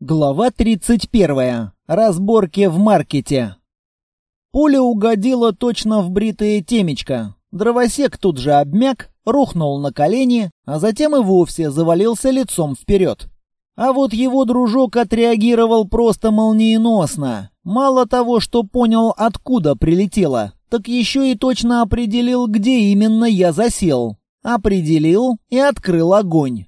Глава 31. Разборки в маркете. Пуля угодила точно в бритое темечко. Дровосек тут же обмяк, рухнул на колени, а затем и вовсе завалился лицом вперед. А вот его дружок отреагировал просто молниеносно. Мало того, что понял, откуда прилетело, так еще и точно определил, где именно я засел. Определил и открыл огонь.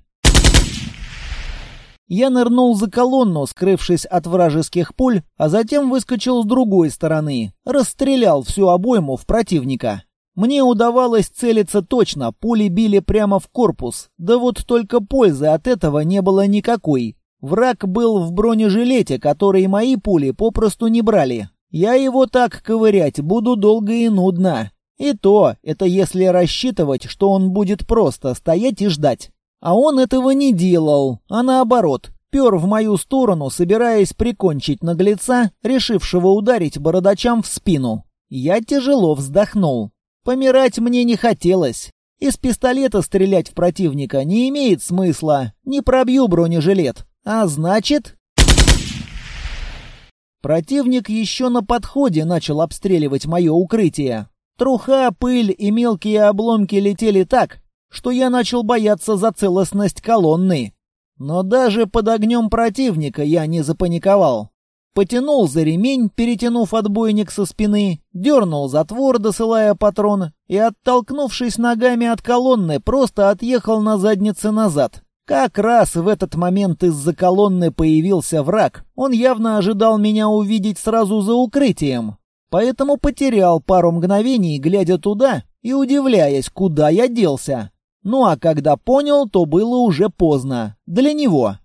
Я нырнул за колонну, скрывшись от вражеских пуль, а затем выскочил с другой стороны, расстрелял всю обойму в противника. Мне удавалось целиться точно, пули били прямо в корпус, да вот только пользы от этого не было никакой. Враг был в бронежилете, который мои пули попросту не брали. Я его так ковырять буду долго и нудно. И то, это если рассчитывать, что он будет просто стоять и ждать. А он этого не делал, а наоборот, пер в мою сторону, собираясь прикончить наглеца, решившего ударить бородачам в спину. Я тяжело вздохнул. Помирать мне не хотелось. Из пистолета стрелять в противника не имеет смысла. Не пробью бронежилет. А значит... Противник еще на подходе начал обстреливать мое укрытие. Труха, пыль и мелкие обломки летели так, что я начал бояться за целостность колонны. Но даже под огнем противника я не запаниковал. Потянул за ремень, перетянув отбойник со спины, дернул затвор, досылая патрон, и, оттолкнувшись ногами от колонны, просто отъехал на заднице назад. Как раз в этот момент из-за колонны появился враг. Он явно ожидал меня увидеть сразу за укрытием. Поэтому потерял пару мгновений, глядя туда и удивляясь, куда я делся. Ну а когда понял, то было уже поздно. Для него.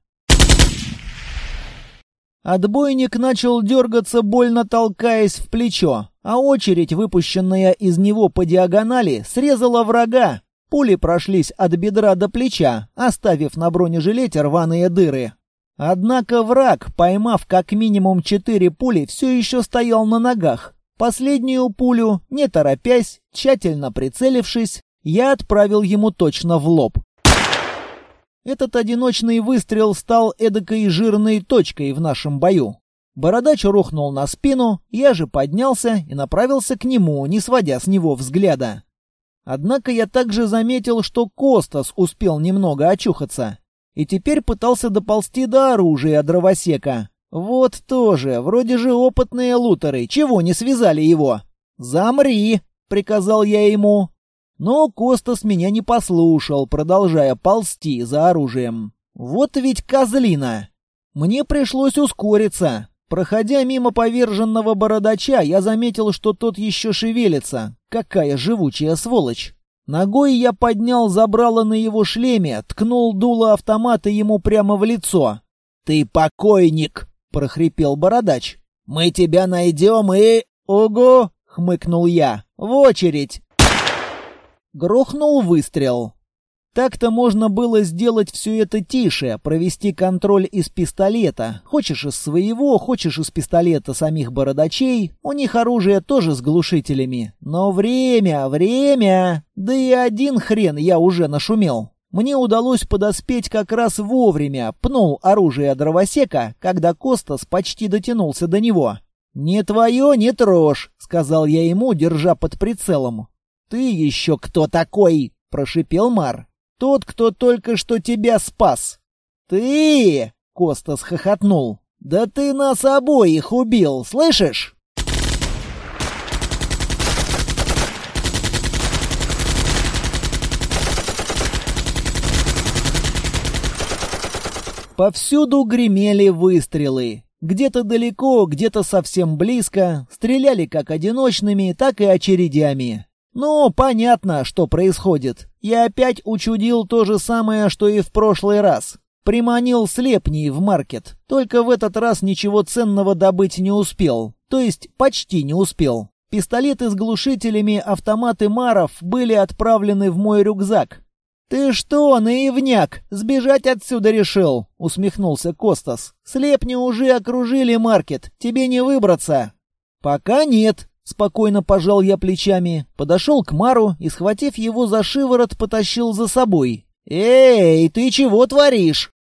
Отбойник начал дергаться, больно толкаясь в плечо, а очередь, выпущенная из него по диагонали, срезала врага. Пули прошлись от бедра до плеча, оставив на бронежилете рваные дыры. Однако враг, поймав как минимум четыре пули, все еще стоял на ногах. Последнюю пулю, не торопясь, тщательно прицелившись, я отправил ему точно в лоб. Этот одиночный выстрел стал эдакой жирной точкой в нашем бою. Бородач рухнул на спину, я же поднялся и направился к нему, не сводя с него взгляда. Однако я также заметил, что Костас успел немного очухаться и теперь пытался доползти до оружия дровосека. Вот тоже, вроде же опытные лутеры, чего не связали его? «Замри!» — приказал я ему. Но Костас меня не послушал, продолжая ползти за оружием. Вот ведь козлина! Мне пришлось ускориться. Проходя мимо поверженного бородача, я заметил, что тот еще шевелится. Какая живучая сволочь! Ногой я поднял забрало на его шлеме, ткнул дуло автомата ему прямо в лицо. «Ты покойник!» — прохрипел бородач. «Мы тебя найдем и...» «Ого!» — хмыкнул я. «В очередь!» Грохнул выстрел. Так-то можно было сделать все это тише, провести контроль из пистолета. Хочешь из своего, хочешь из пистолета самих бородачей. У них оружие тоже с глушителями. Но время, время! Да и один хрен я уже нашумел. Мне удалось подоспеть как раз вовремя, пнул оружие дровосека, когда Костас почти дотянулся до него. «Не твое, не трожь», — сказал я ему, держа под прицелом. «Ты еще кто такой?» — прошипел Мар. «Тот, кто только что тебя спас». «Ты?» — Костас хохотнул. «Да ты нас обоих убил, слышишь?» Повсюду гремели выстрелы. Где-то далеко, где-то совсем близко. Стреляли как одиночными, так и очередями. «Ну, понятно, что происходит. Я опять учудил то же самое, что и в прошлый раз. Приманил слепней в маркет. Только в этот раз ничего ценного добыть не успел. То есть почти не успел. Пистолеты с глушителями, автоматы Маров были отправлены в мой рюкзак. «Ты что, наивняк, сбежать отсюда решил?» — усмехнулся Костас. «Слепни уже окружили маркет, тебе не выбраться». «Пока нет», Спокойно пожал я плечами, подошел к Мару и, схватив его за шиворот, потащил за собой. «Эй, ты чего творишь?»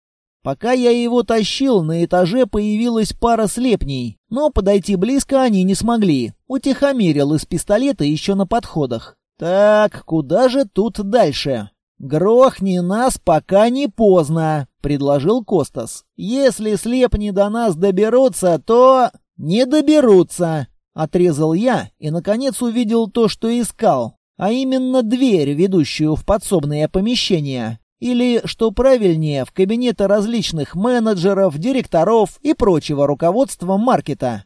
Пока я его тащил, на этаже появилась пара слепней, но подойти близко они не смогли. Утихомирил из пистолета еще на подходах. Так, куда же тут дальше? «Грохни нас, пока не поздно», — предложил Костас. «Если слепни до нас доберутся, то...» «Не доберутся», — отрезал я и, наконец, увидел то, что искал, а именно дверь, ведущую в подсобное помещение. Или, что правильнее, в кабинеты различных менеджеров, директоров и прочего руководства маркета.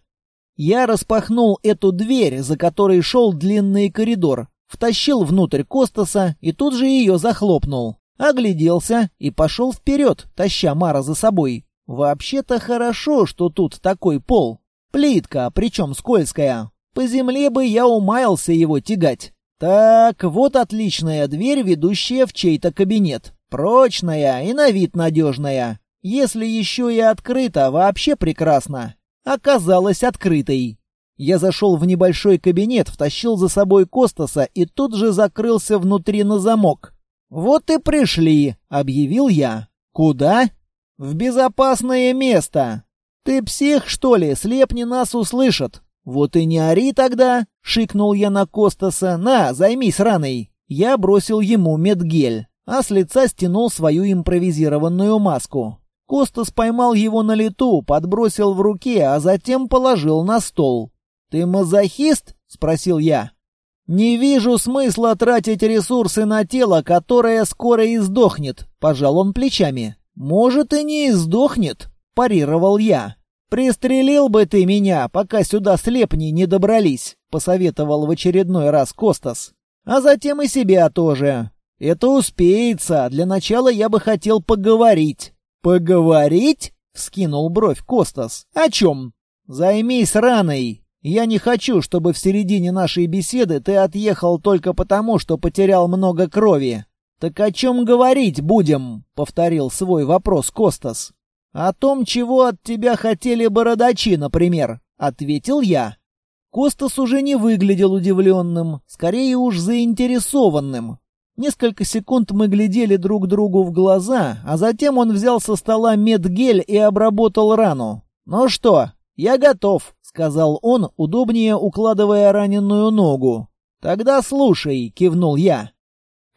Я распахнул эту дверь, за которой шел длинный коридор, втащил внутрь Костаса и тут же ее захлопнул. Огляделся и пошел вперед, таща Мара за собой. Вообще-то хорошо, что тут такой пол. Плитка, причем скользкая. По земле бы я умаялся его тягать. Так, вот отличная дверь, ведущая в чей-то кабинет. Прочная и на вид надежная. Если еще и открыта, вообще прекрасно. Оказалась открытой. Я зашел в небольшой кабинет, втащил за собой Костаса и тут же закрылся внутри на замок. «Вот и пришли», — объявил я. «Куда?» «В безопасное место». «Ты псих, что ли? Слепни нас услышат». «Вот и не ори тогда», — шикнул я на Костаса. «На, займись раной». Я бросил ему медгель а с лица стянул свою импровизированную маску. Костас поймал его на лету, подбросил в руке, а затем положил на стол. «Ты мазохист?» — спросил я. «Не вижу смысла тратить ресурсы на тело, которое скоро и сдохнет», — пожал он плечами. «Может, и не сдохнет», — парировал я. «Пристрелил бы ты меня, пока сюда слепни не добрались», — посоветовал в очередной раз Костас. «А затем и себя тоже. «Это успеется. Для начала я бы хотел поговорить». «Поговорить?» — вскинул бровь Костас. «О чем?» «Займись раной. Я не хочу, чтобы в середине нашей беседы ты отъехал только потому, что потерял много крови». «Так о чем говорить будем?» — повторил свой вопрос Костас. «О том, чего от тебя хотели бородачи, например», — ответил я. Костас уже не выглядел удивленным, скорее уж заинтересованным. Несколько секунд мы глядели друг другу в глаза, а затем он взял со стола медгель и обработал рану. «Ну что, я готов», — сказал он, удобнее укладывая раненую ногу. «Тогда слушай», — кивнул я.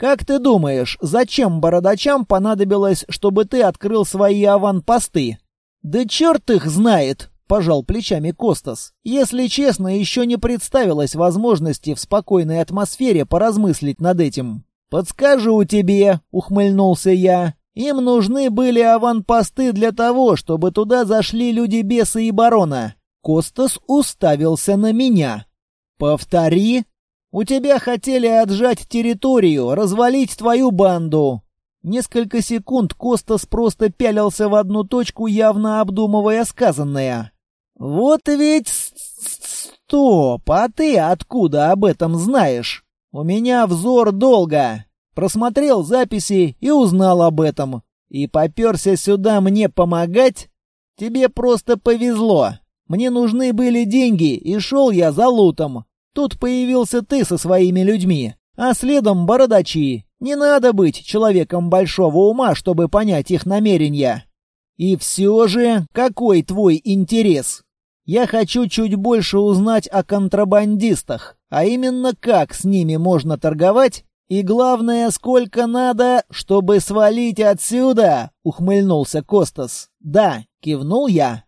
«Как ты думаешь, зачем бородачам понадобилось, чтобы ты открыл свои аванпосты?» «Да черт их знает!» — пожал плечами Костас. «Если честно, еще не представилось возможности в спокойной атмосфере поразмыслить над этим. «Подскажу тебе», — ухмыльнулся я. «Им нужны были аванпосты для того, чтобы туда зашли люди-беса и барона». Костас уставился на меня. «Повтори. У тебя хотели отжать территорию, развалить твою банду». Несколько секунд Костас просто пялился в одну точку, явно обдумывая сказанное. «Вот ведь... Стоп, а ты откуда об этом знаешь?» У меня взор долго. Просмотрел записи и узнал об этом. И попёрся сюда мне помогать? Тебе просто повезло. Мне нужны были деньги, и шел я за лутом. Тут появился ты со своими людьми, а следом бородачи. Не надо быть человеком большого ума, чтобы понять их намерения. И все же, какой твой интерес? Я хочу чуть больше узнать о контрабандистах, а именно как с ними можно торговать и главное, сколько надо, чтобы свалить отсюда, ухмыльнулся Костас. Да, кивнул я.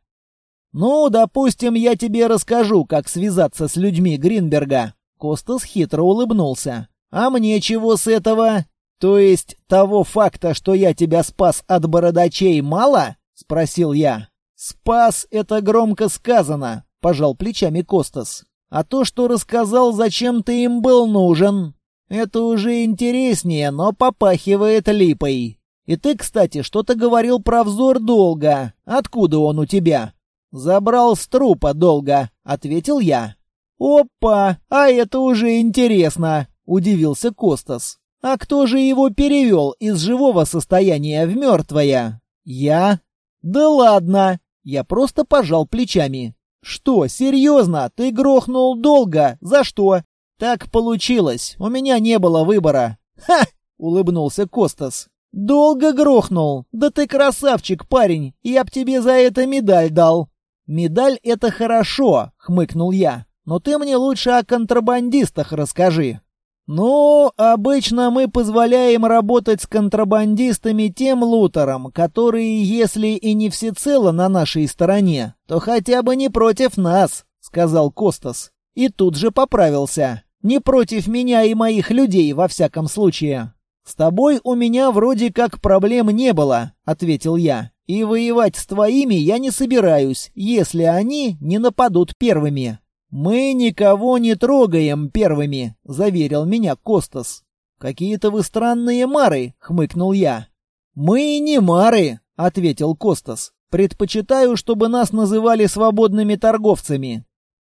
Ну, допустим, я тебе расскажу, как связаться с людьми Гринберга. Костас хитро улыбнулся. А мне чего с этого? То есть того факта, что я тебя спас от бородачей, мало? спросил я. «Спас — это громко сказано», — пожал плечами Костас. «А то, что рассказал, зачем ты им был нужен, это уже интереснее, но попахивает липой. И ты, кстати, что-то говорил про взор долга. Откуда он у тебя?» «Забрал с трупа долго», — ответил я. «Опа, а это уже интересно», — удивился Костас. «А кто же его перевел из живого состояния в мертвое?» «Я?» «Да ладно!» Я просто пожал плечами. «Что, серьезно? Ты грохнул долго? За что?» «Так получилось. У меня не было выбора». «Ха!» — улыбнулся Костас. «Долго грохнул. Да ты красавчик, парень. Я б тебе за это медаль дал». «Медаль — это хорошо», — хмыкнул я. «Но ты мне лучше о контрабандистах расскажи». «Ну, обычно мы позволяем работать с контрабандистами тем лутерам, которые, если и не всецело на нашей стороне, то хотя бы не против нас», — сказал Костас. И тут же поправился. «Не против меня и моих людей, во всяком случае». «С тобой у меня вроде как проблем не было», — ответил я. «И воевать с твоими я не собираюсь, если они не нападут первыми». «Мы никого не трогаем первыми», — заверил меня Костас. «Какие-то вы странные мары», — хмыкнул я. «Мы не мары», — ответил Костас. «Предпочитаю, чтобы нас называли свободными торговцами».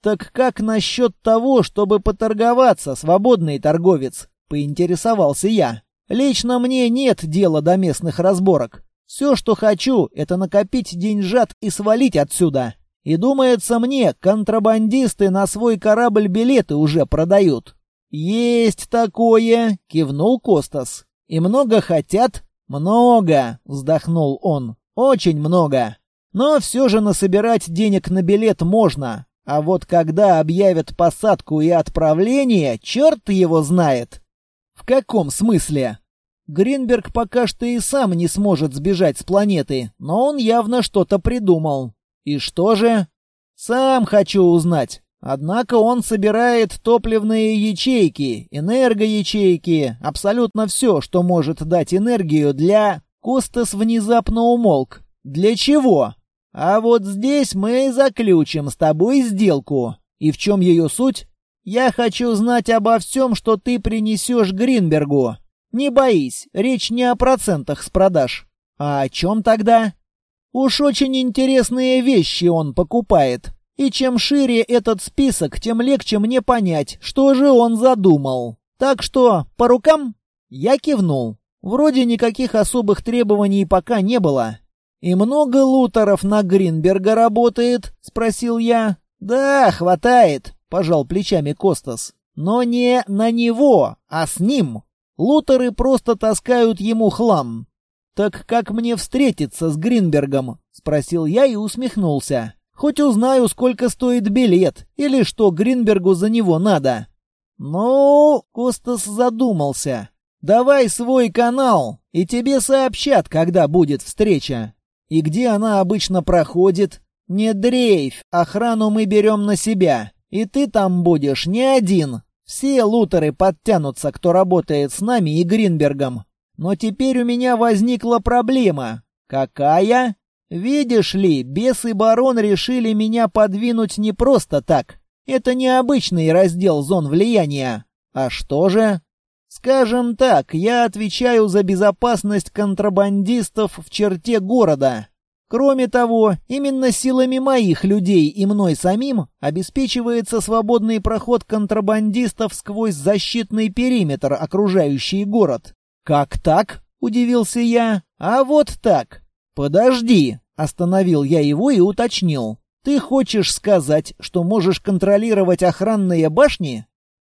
«Так как насчет того, чтобы поторговаться, свободный торговец?» — поинтересовался я. «Лично мне нет дела до местных разборок. Все, что хочу, это накопить деньжат и свалить отсюда». И думается мне, контрабандисты на свой корабль билеты уже продают. Есть такое, кивнул Костас. И много хотят? Много, вздохнул он. Очень много. Но все же насобирать денег на билет можно. А вот когда объявят посадку и отправление, черт его знает. В каком смысле? Гринберг пока что и сам не сможет сбежать с планеты, но он явно что-то придумал. И что же? Сам хочу узнать. Однако он собирает топливные ячейки, энергоячейки, абсолютно все, что может дать энергию для... Костас внезапно умолк. Для чего? А вот здесь мы и заключим с тобой сделку. И в чем ее суть? Я хочу знать обо всем, что ты принесешь Гринбергу. Не боись, речь не о процентах с продаж. А о чем тогда? Уж очень интересные вещи он покупает. И чем шире этот список, тем легче мне понять, что же он задумал. Так что, по рукам? Я кивнул. Вроде никаких особых требований пока не было. «И много лутеров на Гринберга работает?» — спросил я. «Да, хватает», — пожал плечами Костас. «Но не на него, а с ним. Лутеры просто таскают ему хлам. «Так как мне встретиться с Гринбергом?» — спросил я и усмехнулся. «Хоть узнаю, сколько стоит билет, или что Гринбергу за него надо». «Ну...» — Костас задумался. «Давай свой канал, и тебе сообщат, когда будет встреча. И где она обычно проходит. Не дрейфь, охрану мы берем на себя, и ты там будешь не один. Все лутеры подтянутся, кто работает с нами и Гринбергом. Но теперь у меня возникла проблема. Какая? Видишь ли, бес и барон решили меня подвинуть не просто так. Это не обычный раздел зон влияния. А что же? Скажем так, я отвечаю за безопасность контрабандистов в черте города. Кроме того, именно силами моих людей и мной самим обеспечивается свободный проход контрабандистов сквозь защитный периметр, окружающий город. «Как так?» — удивился я. «А вот так». «Подожди», — остановил я его и уточнил. «Ты хочешь сказать, что можешь контролировать охранные башни?»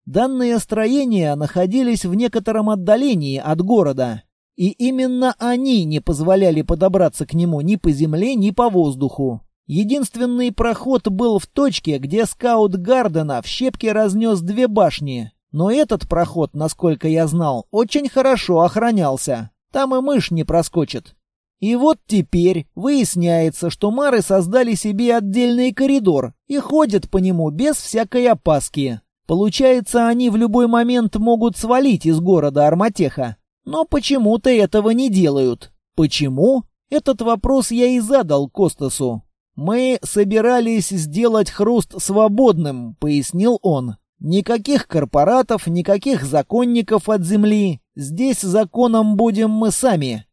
Данные строения находились в некотором отдалении от города, и именно они не позволяли подобраться к нему ни по земле, ни по воздуху. Единственный проход был в точке, где скаут Гардена в щепке разнес две башни, но этот проход, насколько я знал, очень хорошо охранялся. Там и мышь не проскочит. И вот теперь выясняется, что мары создали себе отдельный коридор и ходят по нему без всякой опаски. Получается, они в любой момент могут свалить из города Арматеха. Но почему-то этого не делают. Почему? Этот вопрос я и задал Костасу. «Мы собирались сделать хруст свободным», — пояснил он. Никаких корпоратов, никаких законников от земли. Здесь законом будем мы сами.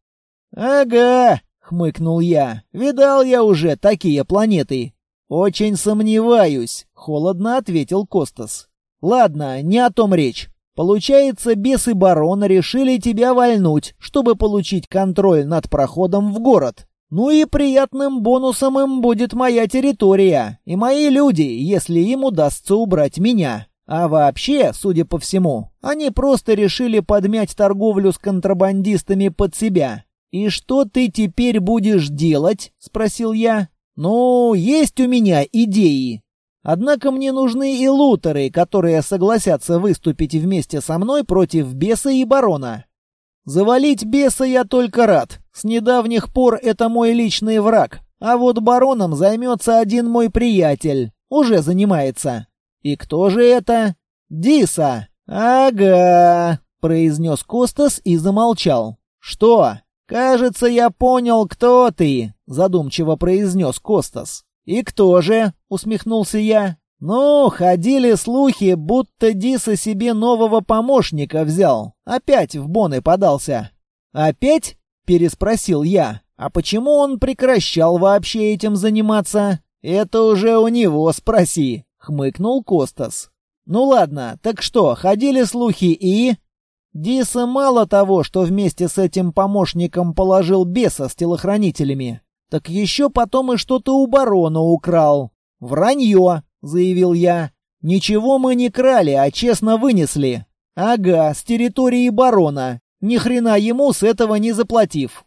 Ага, хмыкнул я. Видал я уже такие планеты. Очень сомневаюсь, холодно ответил Костас. Ладно, не о том речь. Получается, бесы барона решили тебя вальнуть, чтобы получить контроль над проходом в город. Ну и приятным бонусом им будет моя территория и мои люди, если им удастся убрать меня. А вообще, судя по всему, они просто решили подмять торговлю с контрабандистами под себя. «И что ты теперь будешь делать?» — спросил я. «Ну, есть у меня идеи. Однако мне нужны и лутеры, которые согласятся выступить вместе со мной против беса и барона. Завалить беса я только рад. С недавних пор это мой личный враг. А вот бароном займется один мой приятель. Уже занимается. И кто же это? Диса. Ага, произнес Костас и замолчал. Что? Кажется, я понял, кто ты, задумчиво произнес Костас. «И кто же?» — усмехнулся я. «Ну, ходили слухи, будто Диса себе нового помощника взял. Опять в боны подался». «Опять?» — переспросил я. «А почему он прекращал вообще этим заниматься?» «Это уже у него спроси», — хмыкнул Костас. «Ну ладно, так что, ходили слухи и...» Диса мало того, что вместе с этим помощником положил беса с телохранителями, так еще потом и что-то у барона украл. Вранье, заявил я. Ничего мы не крали, а честно вынесли. Ага, с территории барона. Ни хрена ему с этого не заплатив.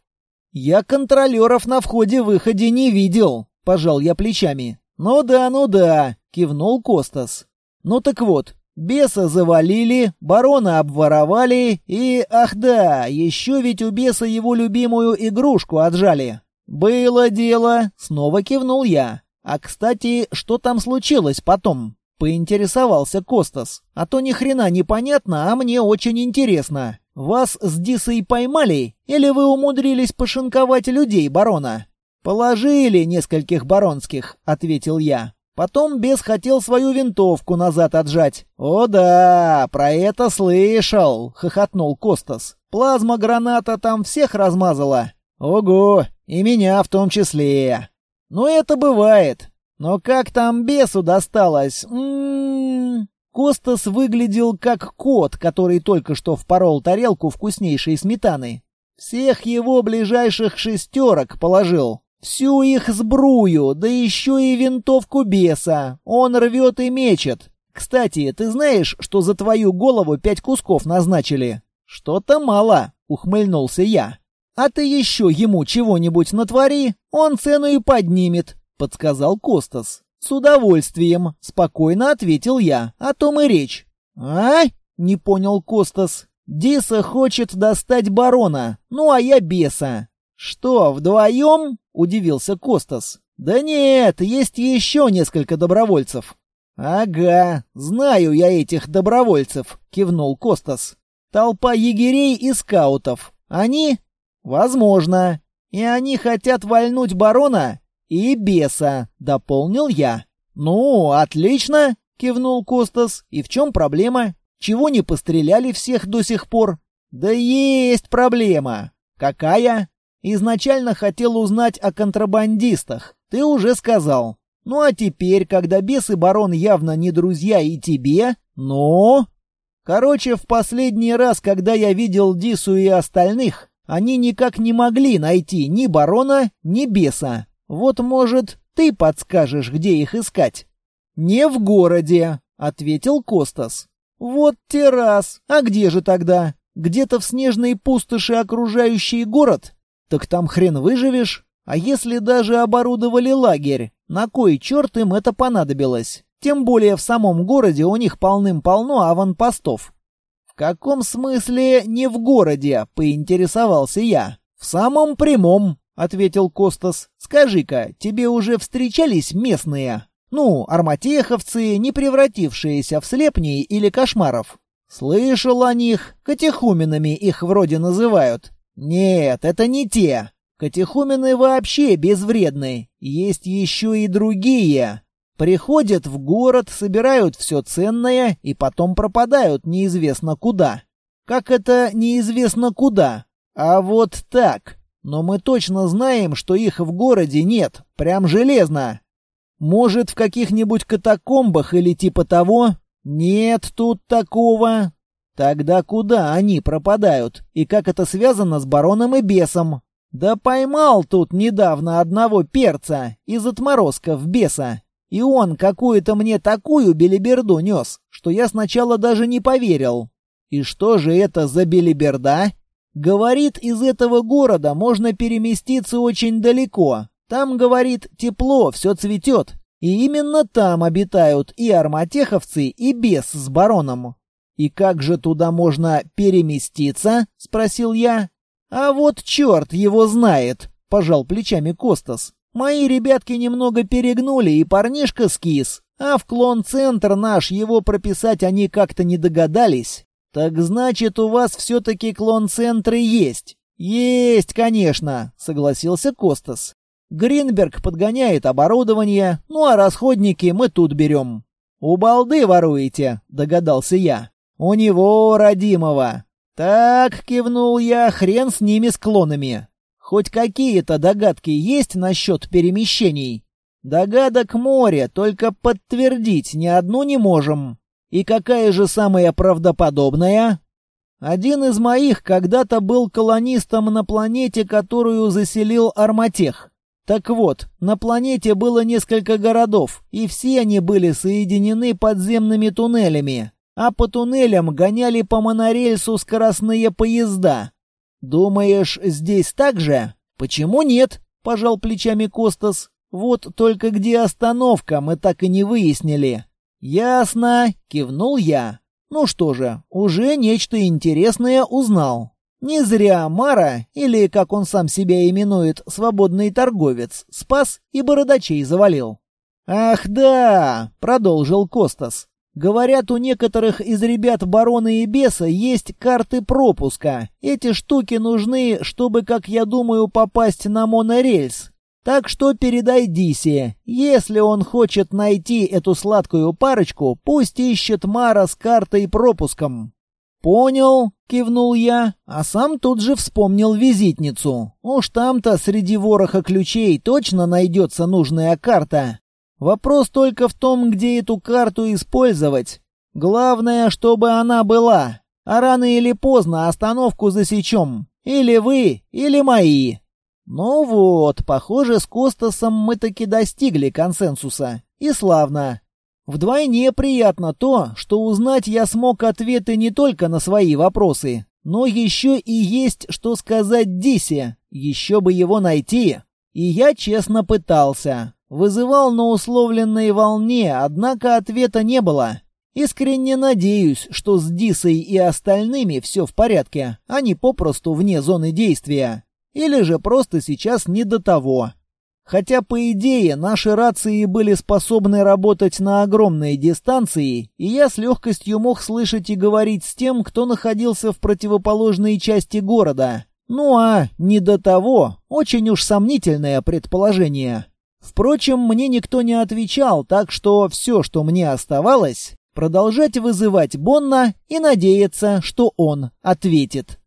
Я контролеров на входе-выходе не видел, пожал я плечами. Ну да, ну да, кивнул Костас. Ну так вот, Беса завалили, барона обворовали и, ах да, еще ведь у беса его любимую игрушку отжали. «Было дело», — снова кивнул я. «А, кстати, что там случилось потом?» — поинтересовался Костас. «А то ни хрена непонятно, а мне очень интересно. Вас с Дисой поймали, или вы умудрились пошинковать людей барона?» «Положили нескольких баронских», — ответил я. Потом бес хотел свою винтовку назад отжать. «О да, про это слышал», — хохотнул Костас. «Плазма-граната там всех размазала». «Ого, и меня в том числе. Ну, это бывает. Но как там бесу досталось? М -м -м. Костас выглядел как кот, который только что впорол тарелку вкуснейшей сметаны. Всех его ближайших шестерок положил. Всю их сбрую, да еще и винтовку беса. Он рвет и мечет. Кстати, ты знаешь, что за твою голову пять кусков назначили? Что-то мало, ухмыльнулся я. «А ты еще ему чего-нибудь натвори, он цену и поднимет», — подсказал Костас. «С удовольствием», — спокойно ответил я, — «о том и речь». «А?» — не понял Костас. «Диса хочет достать барона, ну а я беса». «Что, вдвоем?» — удивился Костас. «Да нет, есть еще несколько добровольцев». «Ага, знаю я этих добровольцев», — кивнул Костас. «Толпа егерей и скаутов. Они «Возможно. И они хотят вальнуть барона и беса», — дополнил я. «Ну, отлично», — кивнул Костас. «И в чем проблема? Чего не постреляли всех до сих пор?» «Да есть проблема». «Какая?» «Изначально хотел узнать о контрабандистах. Ты уже сказал. Ну а теперь, когда бес и барон явно не друзья и тебе, ну...» Короче, в последний раз, когда я видел Дису и остальных, они никак не могли найти ни барона, ни беса. Вот, может, ты подскажешь, где их искать?» «Не в городе», — ответил Костас. «Вот те раз. А где же тогда? Где-то в снежной пустоши окружающий город? Так там хрен выживешь. А если даже оборудовали лагерь, на кой черт им это понадобилось? Тем более в самом городе у них полным-полно аванпостов каком смысле не в городе?» — поинтересовался я. «В самом прямом», — ответил Костас. «Скажи-ка, тебе уже встречались местные? Ну, арматеховцы, не превратившиеся в слепней или кошмаров?» «Слышал о них. Катехуменами их вроде называют». «Нет, это не те. Катехумены вообще безвредны. Есть еще и другие. Приходят в город, собирают все ценное и потом пропадают неизвестно куда. Как это неизвестно куда? А вот так. Но мы точно знаем, что их в городе нет. Прям железно. Может, в каких-нибудь катакомбах или типа того? Нет тут такого. Тогда куда они пропадают? И как это связано с бароном и бесом? Да поймал тут недавно одного перца из отморозков беса. И он какую-то мне такую белиберду нес, что я сначала даже не поверил. И что же это за белиберда? Говорит, из этого города можно переместиться очень далеко. Там, говорит, тепло, все цветет. И именно там обитают и арматеховцы, и бес с бароном. «И как же туда можно переместиться?» — спросил я. «А вот черт его знает!» — пожал плечами Костас. «Мои ребятки немного перегнули, и парнишка скис. А в клон-центр наш его прописать они как-то не догадались. Так значит, у вас все-таки клон-центры есть?» «Есть, конечно», — согласился Костас. «Гринберг подгоняет оборудование, ну а расходники мы тут берем». «У балды воруете», — догадался я. «У него, родимого». «Так», — кивнул я, — «хрен с ними склонами. Хоть какие-то догадки есть насчет перемещений?» «Догадок море, только подтвердить ни одну не можем. И какая же самая правдоподобная?» «Один из моих когда-то был колонистом на планете, которую заселил Арматех. Так вот, на планете было несколько городов, и все они были соединены подземными туннелями а по туннелям гоняли по монорельсу скоростные поезда. Думаешь, здесь так же? Почему нет? пожал плечами Костас. Вот только где остановка, мы так и не выяснили. Ясно, кивнул я. Ну что же, уже нечто интересное узнал. Не зря Мара, или, как он сам себя именует, свободный торговец, спас и бородачей завалил. «Ах да!» — продолжил Костас. Говорят, у некоторых из ребят барона и беса есть карты пропуска. Эти штуки нужны, чтобы, как я думаю, попасть на монорельс. Так что передай Дисе. Если он хочет найти эту сладкую парочку, пусть ищет Мара с картой и пропуском. «Понял», — кивнул я, а сам тут же вспомнил визитницу. Уж там-то среди вороха ключей точно найдется нужная карта. Вопрос только в том, где эту карту использовать. Главное, чтобы она была. А рано или поздно остановку засечем. Или вы, или мои. Ну вот, похоже, с Костасом мы таки достигли консенсуса. И славно. Вдвойне приятно то, что узнать я смог ответы не только на свои вопросы, но еще и есть что сказать Дисе. Еще бы его найти. И я честно пытался. Вызывал на условленной волне, однако ответа не было. Искренне надеюсь, что с Дисой и остальными все в порядке, они попросту вне зоны действия. Или же просто сейчас не до того. Хотя, по идее, наши рации были способны работать на огромные дистанции, и я с легкостью мог слышать и говорить с тем, кто находился в противоположной части города. Ну а не до того, очень уж сомнительное предположение. Впрочем, мне никто не отвечал, так что все, что мне оставалось, продолжать вызывать Бонна и надеяться, что он ответит.